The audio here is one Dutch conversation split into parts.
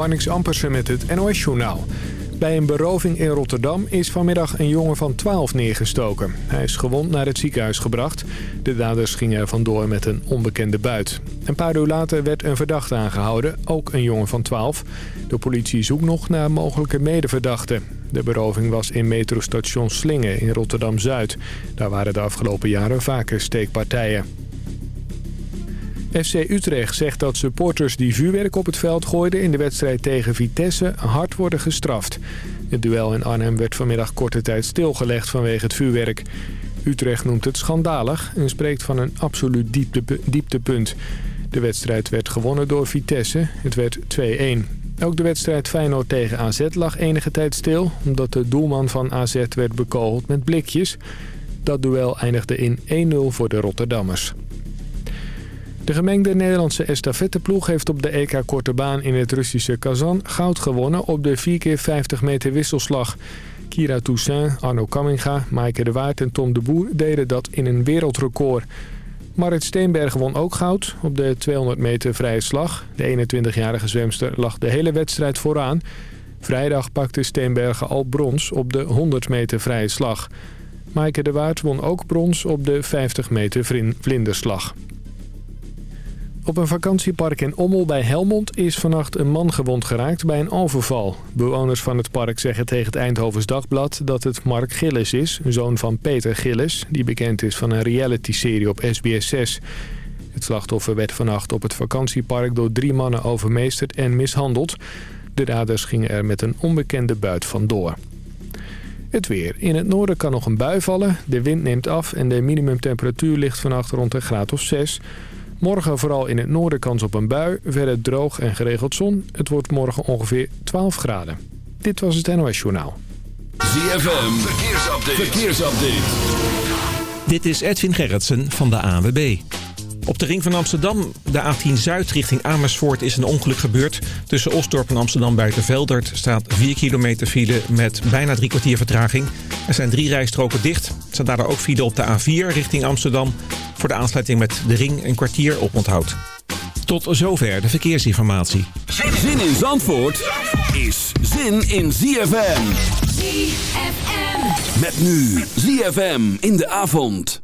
Marnix Ampersen met het NOS-journaal. Bij een beroving in Rotterdam is vanmiddag een jongen van 12 neergestoken. Hij is gewond naar het ziekenhuis gebracht. De daders gingen vandoor met een onbekende buit. Een paar uur later werd een verdachte aangehouden, ook een jongen van 12. De politie zoekt nog naar mogelijke medeverdachten. De beroving was in metrostation Slingen in Rotterdam-Zuid. Daar waren de afgelopen jaren vaker steekpartijen. FC Utrecht zegt dat supporters die vuurwerk op het veld gooiden in de wedstrijd tegen Vitesse hard worden gestraft. Het duel in Arnhem werd vanmiddag korte tijd stilgelegd vanwege het vuurwerk. Utrecht noemt het schandalig en spreekt van een absoluut dieptepunt. De wedstrijd werd gewonnen door Vitesse. Het werd 2-1. Ook de wedstrijd Feyenoord tegen AZ lag enige tijd stil... omdat de doelman van AZ werd bekogeld met blikjes. Dat duel eindigde in 1-0 voor de Rotterdammers. De gemengde Nederlandse estafetteploeg heeft op de EK Korte Baan in het Russische Kazan goud gewonnen op de 4x50 meter wisselslag. Kira Toussaint, Arno Kamminga, Maaike de Waard en Tom de Boer deden dat in een wereldrecord. Marit Steenbergen won ook goud op de 200 meter vrije slag. De 21-jarige zwemster lag de hele wedstrijd vooraan. Vrijdag pakte Steenbergen al brons op de 100 meter vrije slag. Maaike de Waard won ook brons op de 50 meter vlinderslag. Op een vakantiepark in Ommel bij Helmond is vannacht een man gewond geraakt bij een overval. Bewoners van het park zeggen tegen het Eindhovens Dagblad dat het Mark Gillis is, zoon van Peter Gillis, die bekend is van een reality-serie op SBS6. Het slachtoffer werd vannacht op het vakantiepark door drie mannen overmeesterd en mishandeld. De daders gingen er met een onbekende buit vandoor. Het weer. In het noorden kan nog een bui vallen. De wind neemt af en de minimumtemperatuur ligt vannacht rond een graad of 6. Morgen vooral in het noorden kans op een bui. Verder droog en geregeld zon. Het wordt morgen ongeveer 12 graden. Dit was het NOS Journaal. ZFM. Verkeersupdate. Dit is Edwin Gerritsen van de ANWB. Op de ring van Amsterdam, de A10 Zuid richting Amersfoort, is een ongeluk gebeurd. Tussen Osdorp en Amsterdam Buitenveldert staat 4 kilometer file met bijna drie kwartier vertraging. Er zijn drie rijstroken dicht. Er daardoor ook file op de A4 richting Amsterdam. Voor de aansluiting met de ring een kwartier op onthoud. Tot zover de verkeersinformatie. Zin in Zandvoort is zin in ZFM. ZFM. Met nu ZFM in de avond.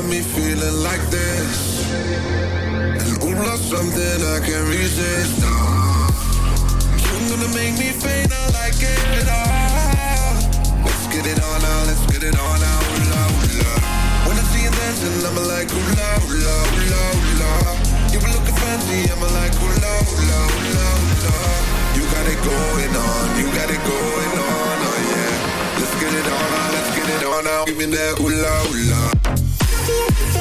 Got me feeling like this. And ooh, love's something I can't resist. You're gonna make me faint, I like it. Ah. Let's get it on now, let's get it on now. Ooh, la, ooh, la. When I see you dancing, I'm like, ooh, la, ooh, la, ooh, la, ooh, la. You were looking fancy, I'm like, ooh, la, ooh, la, ooh, la, ooh, la. You got it going on, you got it going on, oh yeah. Let's get it on now, let's get it on now. Give me that ooh, la, ooh, la.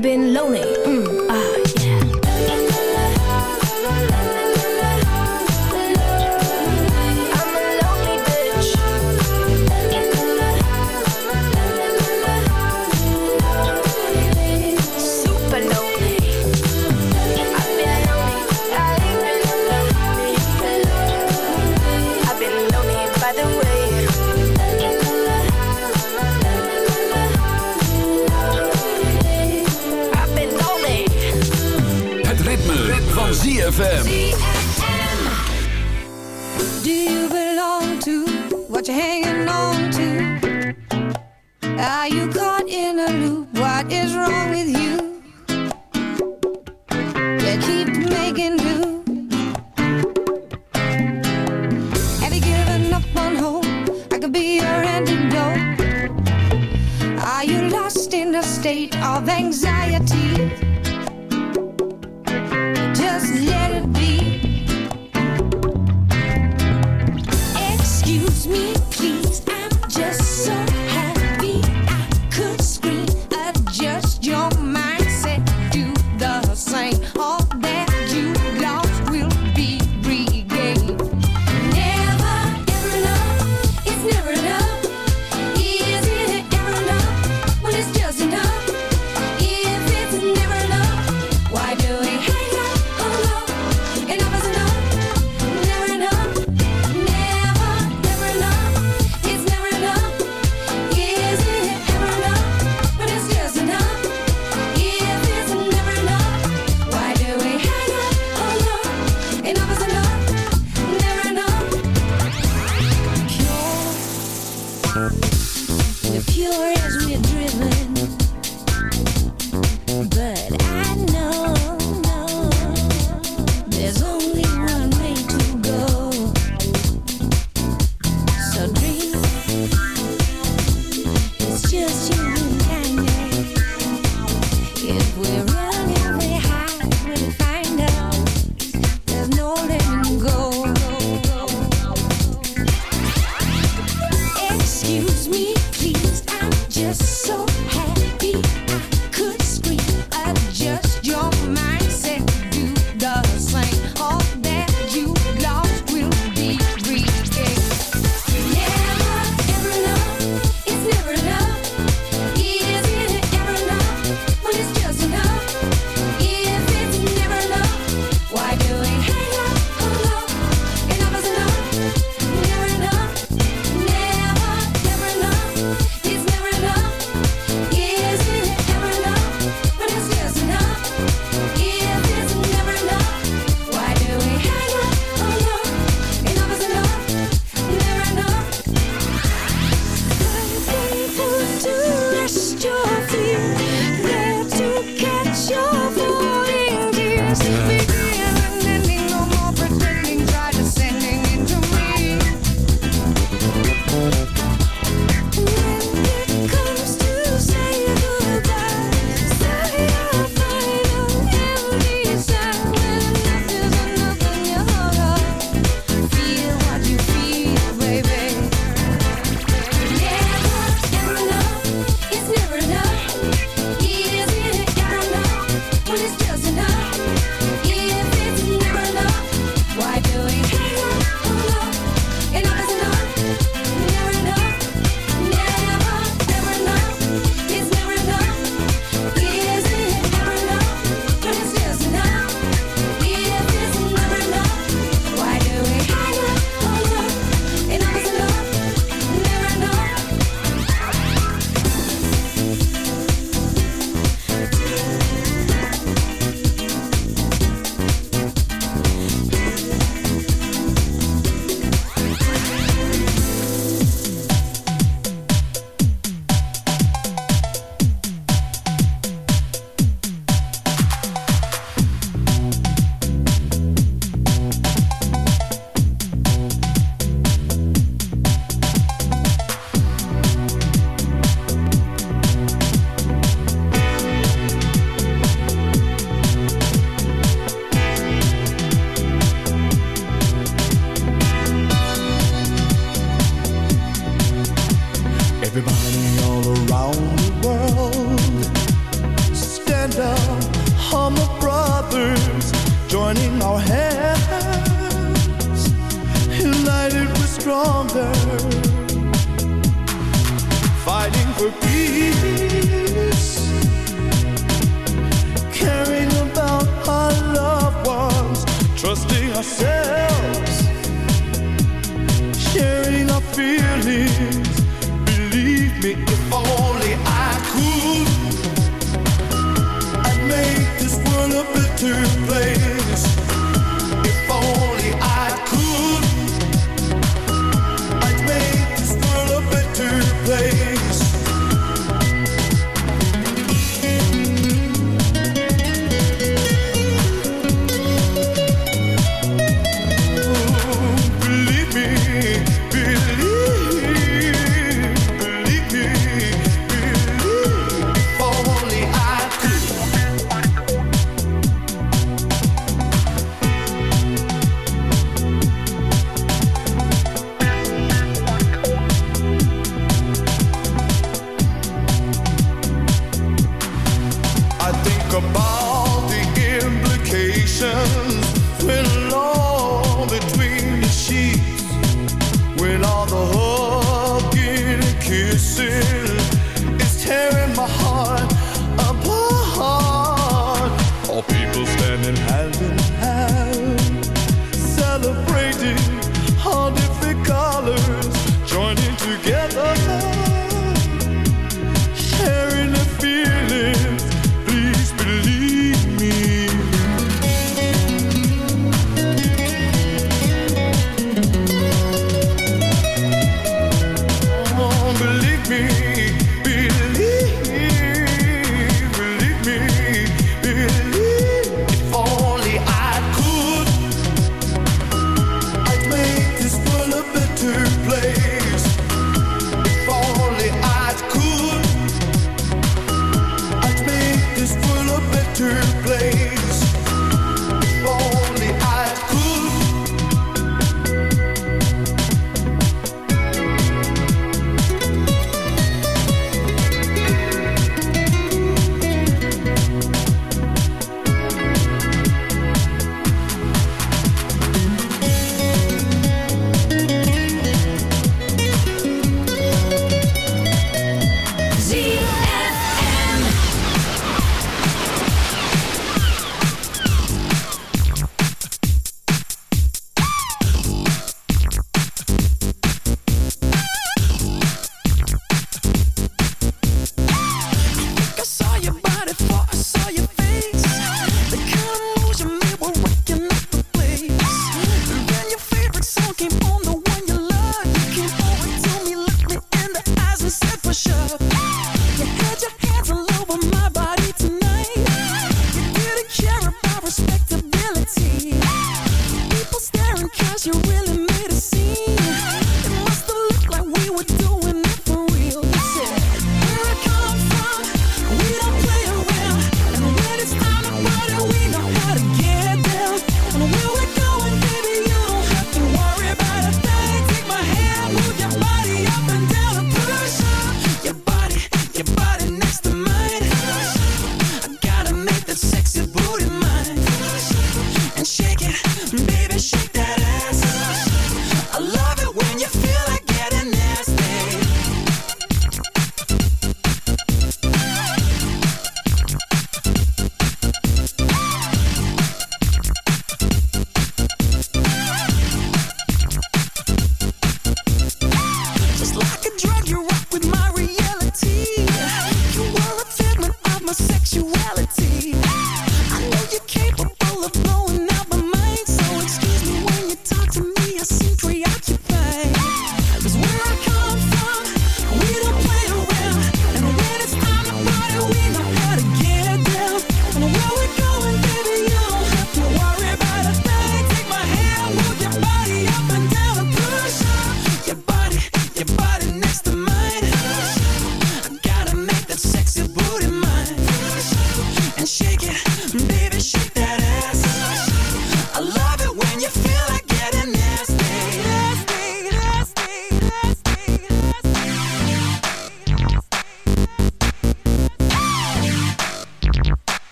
I've been lonely. Hey.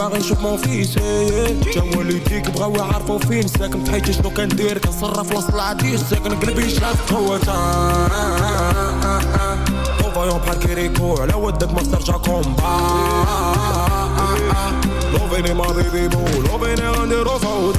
باغي نشوف مون فيس. جا والديك بغاو يعرفو فين. ساكن تحيتي شنو كندير؟ كنصرف وسط العديس ساكن قلبي شاف. هو فايون بحال كيريكو. على ودك ما ترجع كومبا. لوفيني ما بيبي بو لوفيني غنديرو فوضى